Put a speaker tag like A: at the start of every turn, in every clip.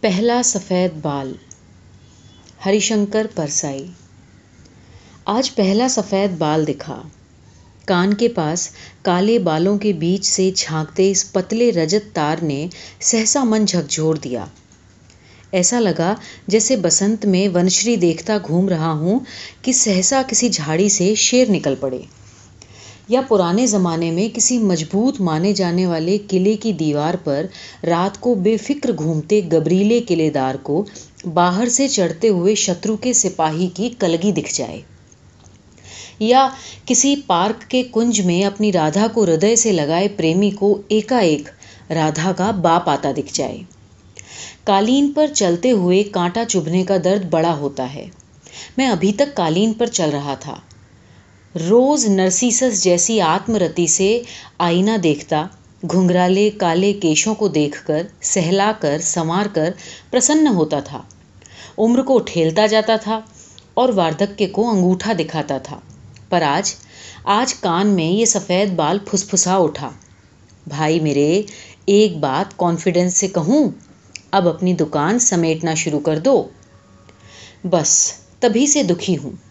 A: پہلا سفید بال، ہری شنکر پرسائی۔ آج پہلا سفید بال دکھا۔ کان کے پاس کالے بالوں کے بیچ سے جھانکتے اس پتلے رجت تار نے سہسا من جھکجھوڑ دیا۔ ایسا لگا جیسے بسنت میں ونشری دیکھتا گھوم رہا ہوں کہ سہسا کسی جھاڑی سے شیر نکل پڑے۔ یا پرانے زمانے میں کسی مضبوط مانے جانے والے قلعے کی دیوار پر رات کو بے فکر گھومتے گبریلے قلعے دار کو باہر سے چڑھتے ہوئے شترو کے سپاہی کی کلگی دکھ جائے۔ یا کسی پارک کے کنج میں اپنی رادھا کو ہردے سے لگائے پریمی کو ایکا ایک رادھا کا باپ آتا دکھ جائے۔ قالین پر چلتے ہوئے کانٹا چبھنے کا درد بڑا ہوتا ہے۔ میں ابھی تک قالین پر چل رہا تھا۔ روز نرسیسس جیسی آتم رتی سے آئینہ دیکھتا، گھنگرالے کالے کیشوں کو دیکھ کر، سہلا کر، سنوار کر پرسن ہوتا تھا۔ عمر کو ٹھیلتا جاتا تھا اور واردھکیہ کو انگوٹھا دکھاتا تھا۔ پر آج آج کان میں یہ سفید بال پھس پھسا اٹھا۔ بھائی میرے، ایک بات کانفیڈنس سے کہوں، اب اپنی دکان سمیٹنا شروع کر دو۔ بس، تبھی سے دکھی ہوں۔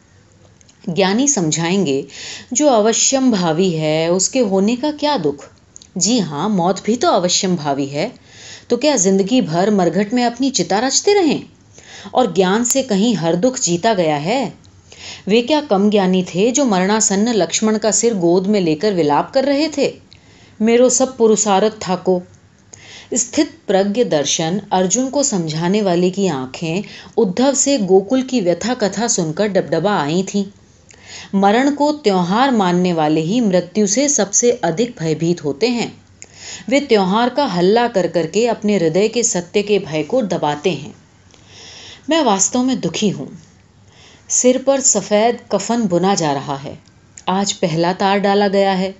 A: گیانی سمجھائیں گے، جو اوشیم بھاوی ہے، اس کے ہونے کا کیا دکھ؟ جی ہاں موت بھی تو اوشیم بھاوی ہے۔ تو کیا زندگی بھر مرگھٹ میں اپنی چتا رچتے رہیں؟ اور گیان سے کہیں ہر دکھ جیتا گیا ہے؟ وہ کیا کم گیانی تھے جو مرنا سن لکشمن کا سر گود میں لے کر ولاپ کر رہے تھے؟ میرو سب پرسارت تھا کو استھت پرگیہ درشن ارجن کو سمجھانے والے کی آنکھیں، ادھو سے گوکل کی ویتھا کتھا سن کر ڈبڈبا آئی تھیں۔ مرن کو تیوہار ماننے والے ہی مرتیو سے سب سے ادھک بھیبھیت ہوتے ہیں۔ وہ تیوہار کا ہلا کر کر کے اپنے ہردے کے ستیہ کے بھے کو دباتے ہیں۔ میں واستو میں دکھی ہوں۔ سر پر سفید کفن بنا جا رہا ہے۔ آج پہلا تار ڈالا گیا ہے۔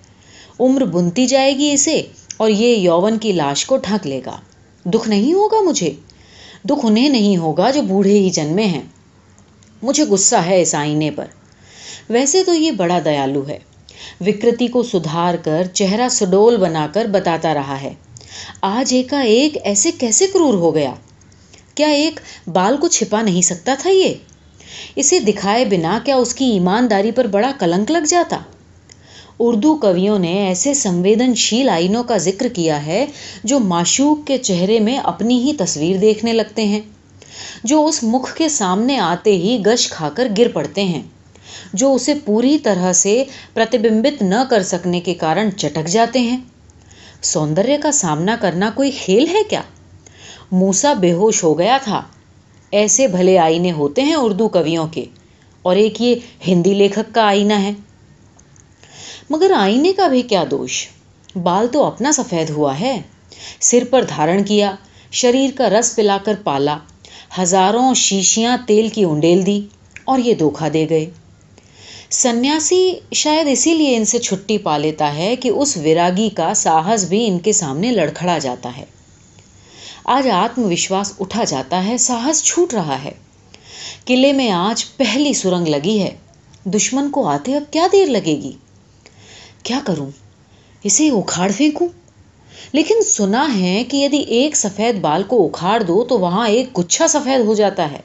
A: عمر بنتی جائے گی اسے اور یہ یوون کی لاش کو ڈھک لے گا۔ دکھ نہیں ہوگا مجھے؟ دکھ انہیں نہیں ہوگا جو بوڑھے ہی جنمے ہیں۔ مجھے غصہ ہے اس آئینے پر۔ ویسے تو یہ بڑا دیالو ہے۔ وکرتی کو سدھار کر چہرہ سڈول بنا کر بتاتا رہا ہے۔ آج ایکا ایک ایسے کیسے کرور ہو گیا؟ کیا ایک بال کو چھپا نہیں سکتا تھا یہ؟ اسے دکھائے بنا کیا اس کی ایمانداری پر بڑا کلنک لگ جاتا؟ اردو کویوں نے ایسے سنویدن شیل آئینوں کا ذکر کیا ہے جو معشوق کے چہرے میں اپنی ہی تصویر دیکھنے لگتے ہیں، جو اس مکھ کے سامنے آتے ہی گش کھا کر گر پڑتے ہیں۔ جو اسے پوری طرح سے پرتبمبت نہ کر سکنے کے کارن چٹک جاتے ہیں۔ سوندر کا سامنا کرنا کوئی کھیل ہے کیا؟ موسا بے ہوش ہو گیا تھا۔ ایسے بھلے آئینے ہوتے ہیں اردو کویوں کے، اور ایک یہ ہندی لیکھک کا آئینہ ہے۔ مگر آئینے کا بھی کیا دوش؟ بال تو اپنا سفید ہوا ہے۔ سر پر دھارن کیا، شریر کا رس پلا کر پالا، ہزاروں شیشیاں تیل کی انڈیل دی، اور یہ دھوکھا دے گئے۔ سنیاسی شاید اسی لیے ان سے چھٹی پا لیتا ہے کہ اس وراگی کا ساہس بھی ان کے سامنے لڑکھڑا جاتا ہے۔ آج آتم وشواس اٹھا جاتا ہے، ساہس چھوٹ رہا ہے۔ قلعے میں آج پہلی سرنگ لگی ہے۔ دشمن کو آتے اب کیا دیر لگے گی؟ کیا کروں؟ اسے اکھاڑ پھینکوں؟ لیکن سنا ہے کہ یدی ایک سفید بال کو اکھاڑ دو تو وہاں ایک گچھا سفید ہو جاتا ہے۔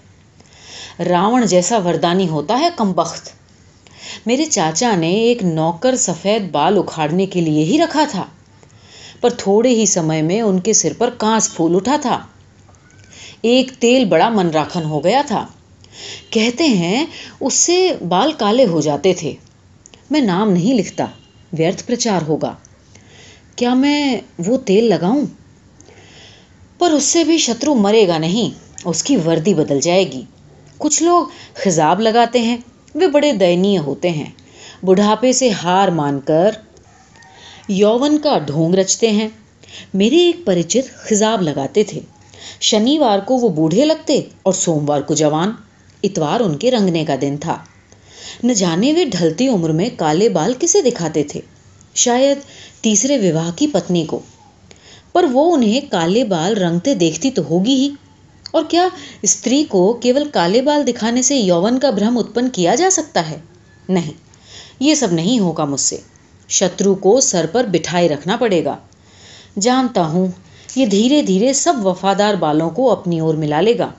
A: راون جیسا وردانی ہوتا ہے کم بخت میرے چاچا نے ایک نوکر سفید بال اکھاڑنے کے لیے ہی رکھا تھا، پر تھوڑے ہی سمے میں ان کے سر پر کانس پھول اٹھا تھا۔ ایک تیل بڑا من راکھن ہو گیا تھا۔ کہتے ہیں اس سے بال کالے ہو جاتے تھے۔ میں نام نہیں لکھتا، ویرتھ پرچار ہوگا۔ کیا میں وہ تیل لگاؤں؟ پر اس سے بھی شترو مرے گا نہیں، اس کی وردی بدل جائے گی۔ کچھ لوگ خزاب لگاتے ہیں۔ وہ بڑے دینی ہوتے ہیں۔ بڑھاپے سے ہار مان کر یوون کا ڈھونگ رچتے ہیں۔ میرے ایک پریچت خزاب لگاتے تھے۔ شنیوار کو وہ بوڑھے لگتے اور سوموار کو جوان۔ اتوار ان کے رنگنے کا دن تھا۔ نہ جانے وہ ڈھلتی عمر میں کالے بال کسے دکھاتے تھے۔ شاید تیسرے وواہ کی پتنی کو۔ پر وہ انہیں کالے بال رنگتے دیکھتی تو ہوگی ہی۔ اور کیا استری کو کیول کالے بال دکھانے سے یوون کا برہم اتپن کیا جا سکتا ہے؟ نہیں، یہ سب نہیں ہوگا مجھ سے۔ شترو کو سر پر بٹھائے رکھنا پڑے گا۔ جانتا ہوں، یہ دھیرے دھیرے سب وفادار بالوں کو اپنی اور ملا لے گا۔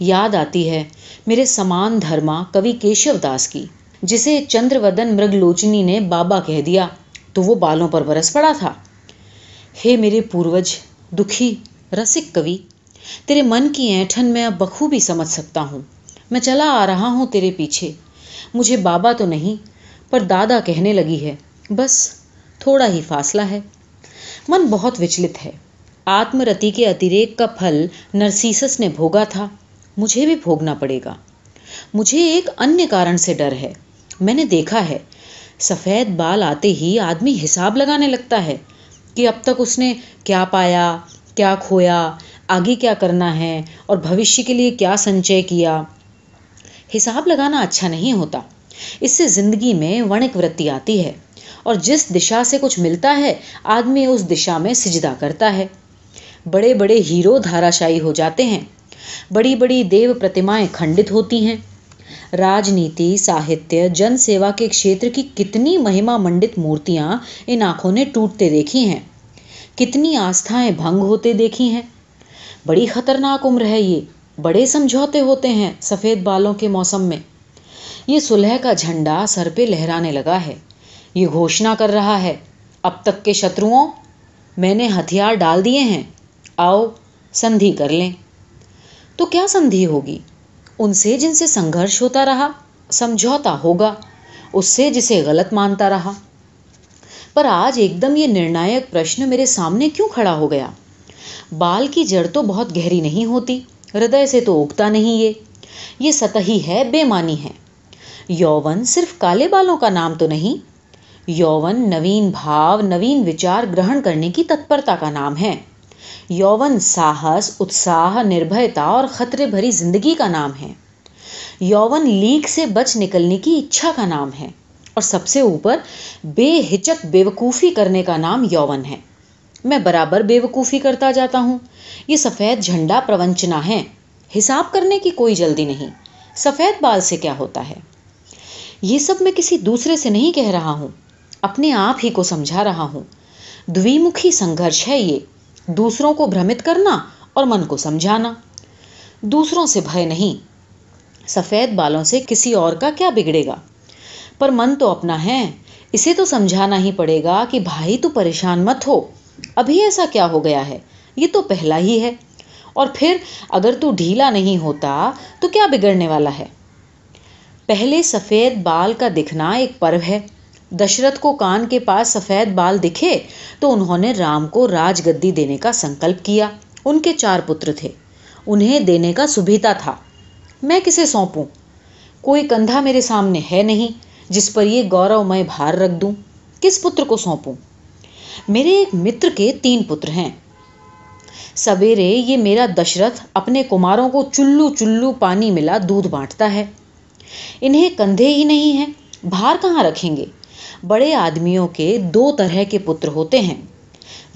A: یاد آتی ہے میرے سمان دھرما کبھی کیشو داس کی، جسے چندر ودن مرگ لوچنی نے بابا کہہ دیا، تو وہ بالوں پر برس پڑا تھا۔ ہے میرے پوروج، دکھی، رسک کوی تیرے من کی اینٹھن میں اب بخوبی سمجھ سکتا ہوں۔ میں چلا آ رہا ہوں تیرے پیچھے۔ مجھے بابا تو نہیں، پر دادا کہنے لگی ہے، بس تھوڑا ہی فاصلہ ہے۔ من بہت وچلت ہے۔ آتم رتی کے اتریک کا پھل نرسیسس نے بھوگا تھا۔ مجھے بھی بھوگنا پڑے گا۔ مجھے ایک انیہ کارن سے ڈر ہے۔ میں نے دیکھا ہے، سفید بال آتے ہی آدمی حساب لگانے لگتا ہے کہ اب تک اس نے کیا پایا، کیا کھویا آگے کیا کرنا ہے اور بھوشیہ کے لیے کیا سنچے کیا؟ حساب لگانا اچھا نہیں ہوتا۔ اس سے زندگی میں ونک ورتی آتی ہے اور جس دشا سے کچھ ملتا ہے، آدمی اس دشا میں سجدہ کرتا ہے۔ بڑے بڑے ہیرو دھاراشائی ہو جاتے ہیں۔ بڑی بڑی دیو پرتمائیں کھنڈت ہوتی ہیں۔ راجنیتی، ساہتیہ، جن سیوا کے کھیتر کی کتنی مہما منڈت مورتیاں ان آنکھوں نے ٹوٹتے دیکھی ہیں۔ کتنی آستھائیں بھنگ ہوتے دیکھی ہیں۔ بڑی خطرناک عمر ہے یہ۔ بڑے سمجھوتے ہوتے ہیں سفید بالوں کے موسم میں۔ یہ سلح کا جھنڈا سر پہ لہرانے لگا ہے۔ یہ گھوشنا کر رہا ہے۔ اب تک کے شتروؤں، میں نے ہتھیار ڈال دیے ہیں۔ آؤ، سندھی کر لیں۔ تو کیا سندھی ہوگی؟ ان سے جن سے سنگھرش ہوتا رہا، سمجھوتا ہوگا۔ اس سے جسے غلط مانتا رہا۔ پر آج ایک دم یہ نرنایک پرشن میرے سامنے کیوں کھڑا ہو گیا؟ بال کی جڑ تو بہت گہری نہیں ہوتی، ہردے سے تو اگتا نہیں یہ۔ یہ سطحی ہے، بے مانی ہے۔ یوون صرف کالے بالوں کا نام تو نہیں، یوون نوین بھاو، نوین وچار گرہن کرنے کی تتپرتا کا نام ہے۔ یوون ساہس، اتساہ، نربھیتا اور خطرے بھری زندگی کا نام ہے۔ یوون لیک سے بچ نکلنے کی اچھا کا نام ہے۔ اور سب سے اوپر، بے ہچک بے وقوفی کرنے کا نام یوون ہے۔ میں برابر بے وقوفی کرتا جاتا ہوں۔ یہ سفید جھنڈا پرونچنا ہے۔ حساب کرنے کی کوئی جلدی نہیں۔ سفید بال سے کیا ہوتا ہے؟ یہ سب میں کسی دوسرے سے نہیں کہہ رہا ہوں۔ اپنے آپ ہی کو سمجھا رہا ہوں۔ دویمکھی سنگھرش ہے یہ۔ دوسروں کو بھرمت کرنا اور من کو سمجھانا۔ دوسروں سے بھے نہیں۔ سفید بالوں سے کسی اور کا کیا بگڑے گا؟ پر من تو اپنا ہے۔ اسے تو سمجھانا ہی پڑے گا کہ بھائی تو پریشان مت ہو۔ ابھی ایسا کیا ہو گیا ہے؟ یہ تو پہلا ہی ہے۔ اور پھر اگر تو ڈھیلا نہیں ہوتا، تو کیا بگڑنے والا ہے؟ پہلے سفید بال کا دکھنا ایک پرو ہے۔ دشرتھ کو کان کے پاس سفید بال دکھے تو انہوں نے رام کو راج گدی دینے کا سنکلپ کیا۔ ان کے چار پتر تھے۔ انہیں دینے کا سبھیتا تھا۔ میں کسے سونپوں؟ کوئی کندھا میرے سامنے ہے نہیں، جس پر یہ گورو میں بھار رکھ دوں۔ کس پتر کو سونپوں؟ میرے ایک متر کے تین پتر ہیں۔ سویرے، یہ میرا دشرتھ اپنے کماروں کو چلو چلو پانی ملا دودھ بانٹتا ہے۔ انہیں کندھے ہی نہیں ہیں، بھار کہاں رکھیں گے؟ بڑے آدمیوں کے دو طرح کے پتر ہوتے ہیں۔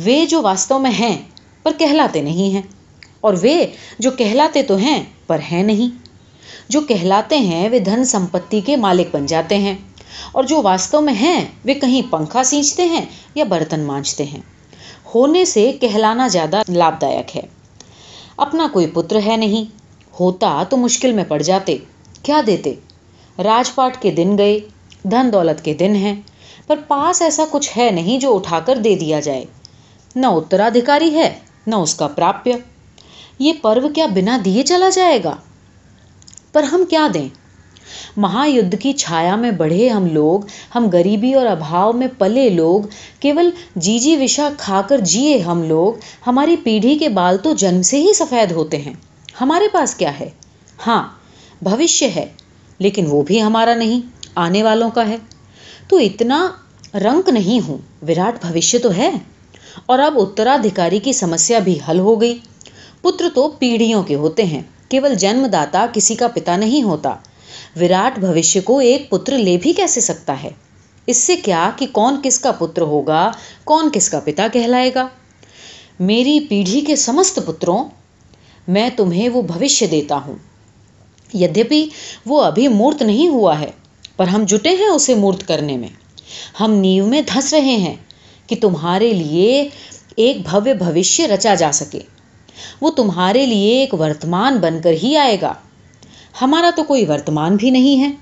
A: وہ جو واستو میں ہیں، پر کہلاتے نہیں ہیں۔ اور وہ جو کہلاتے تو ہیں، پر ہیں نہیں۔ جو کہلاتے ہیں، وہ دھن سمپتی کے مالک بن جاتے ہیں۔ اور جو واستو میں ہیں، وہ کہیں پنکھا سینچتے ہیں یا برتن مانجتے ہیں۔ ہونے سے کہلانا زیادہ لابھ دایک ہے۔ اپنا کوئی پتر ہے نہیں۔ ہوتا تو مشکل میں پڑ جاتے۔ کیا دیتے؟ راج پاٹ کے دن گئے، دھن دولت کے دن ہیں۔ پر پاس ایسا کچھ ہے نہیں جو اٹھا کر دے دیا جائے۔ نہ اترادھکاری ہے، نہ اس کا پراپیہ۔ یہ پرو کیا بنا دیے چلا جائے گا؟ پر ہم کیا دیں؟ مہا یدھ کی چھایا میں بڑھے ہم لوگ، ہم غریبی اور ابھاؤ میں پلے لوگ، کیول جی جی وشا کھا کر جیے ہم لوگ، ہماری پیڑھی کے بال تو جنم سے ہی سفید ہوتے ہیں۔ ہمارے پاس کیا ہے؟ ہاں بھوشیہ ہے، لیکن وہ بھی ہمارا نہیں، آنے والوں کا ہے۔ تو اتنا رنک نہیں ہوں، وراٹ بھوشیہ تو ہے۔ اور اب اترادھکاری کی سمسیا بھی حل ہو گئی۔ پتر تو پیڑھیوں کے ہوتے ہیں، کیول جنم داتا کسی کا پتا نہیں ہوتا۔ وراٹ بھوشیہ کو ایک پتر لے بھی کیسے سکتا ہے؟ اس سے کیا کہ کون کس کا پتر ہوگا، کون کس کا پتا کہلائے گا؟ میری پیڑھی کے سمست پتروں، میں تمہیں وہ بھوشیہ دیتا ہوں۔ یدھیپی وہ ابھی مورت نہیں ہوا ہے، پر ہم جٹے ہیں اسے مورت کرنے میں۔ ہم نیو میں دھس رہے ہیں کہ تمہارے لیے ایک بھویہ بھوشیہ رچا جا سکے۔ وہ تمہارے لیے ایک ورتمان بن کر ہی آئے گا۔ ہمارا تو کوئی ورتمان بھی نہیں ہے۔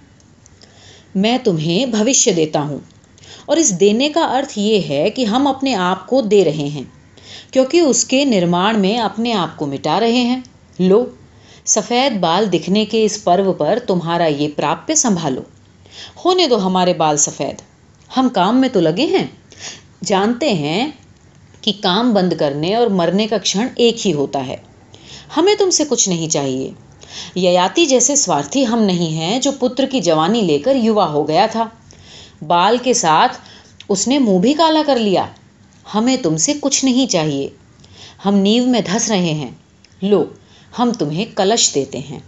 A: میں تمہیں بھوشیہ دیتا ہوں۔ اور اس دینے کا ارتھ یہ ہے کہ ہم اپنے آپ کو دے رہے ہیں، کیونکہ اس کے نرمان میں اپنے آپ کو مٹا رہے ہیں۔ لو، سفید بال دکھنے کے اس پرو پر تمہارا یہ پراپیہ سنبھالو۔ ہونے دو ہمارے بال سفید۔ ہم کام میں تو لگے ہیں۔ جانتے ہیں کہ کام بند کرنے اور مرنے کا کھڑ ایک ہی ہوتا ہے۔ ہمیں تم سے کچھ نہیں چاہیے۔ یاتی جیسے سوارتھی ہم نہیں ہیں جو پتر کی جوانی لے کر یوا ہو گیا تھا۔ بال کے ساتھ اس نے منہ بھی کالا کر لیا۔ ہمیں تم سے کچھ نہیں چاہیے۔ ہم نیو میں دھس رہے ہیں۔ لو، ہم تمہیں کلش دیتے ہیں۔